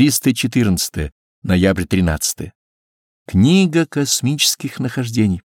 314. Ноябрь 13. Книга космических нахождений.